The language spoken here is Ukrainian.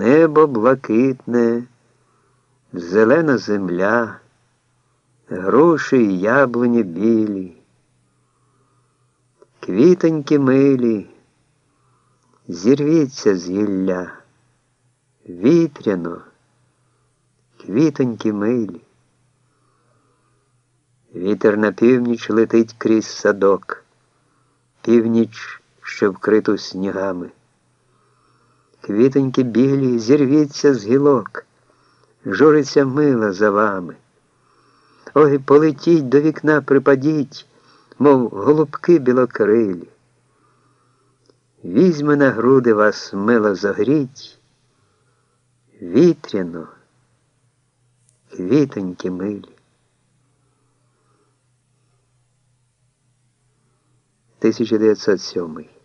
небо блакитне, зелена земля, груші й яблуні білі, квітоньки милі, зірвіться з гілля, вітряно, квітоньки милі. Вітер на північ летить крізь садок, північ, що вкриту снігами. Квітоньки білі, зірвіться з гілок, журиться мила за вами. Ой, полетіть до вікна, припадіть, мов голубки білокрилі. Візьме на груди вас мило загріть, вітряно, квітоньки милі. 1907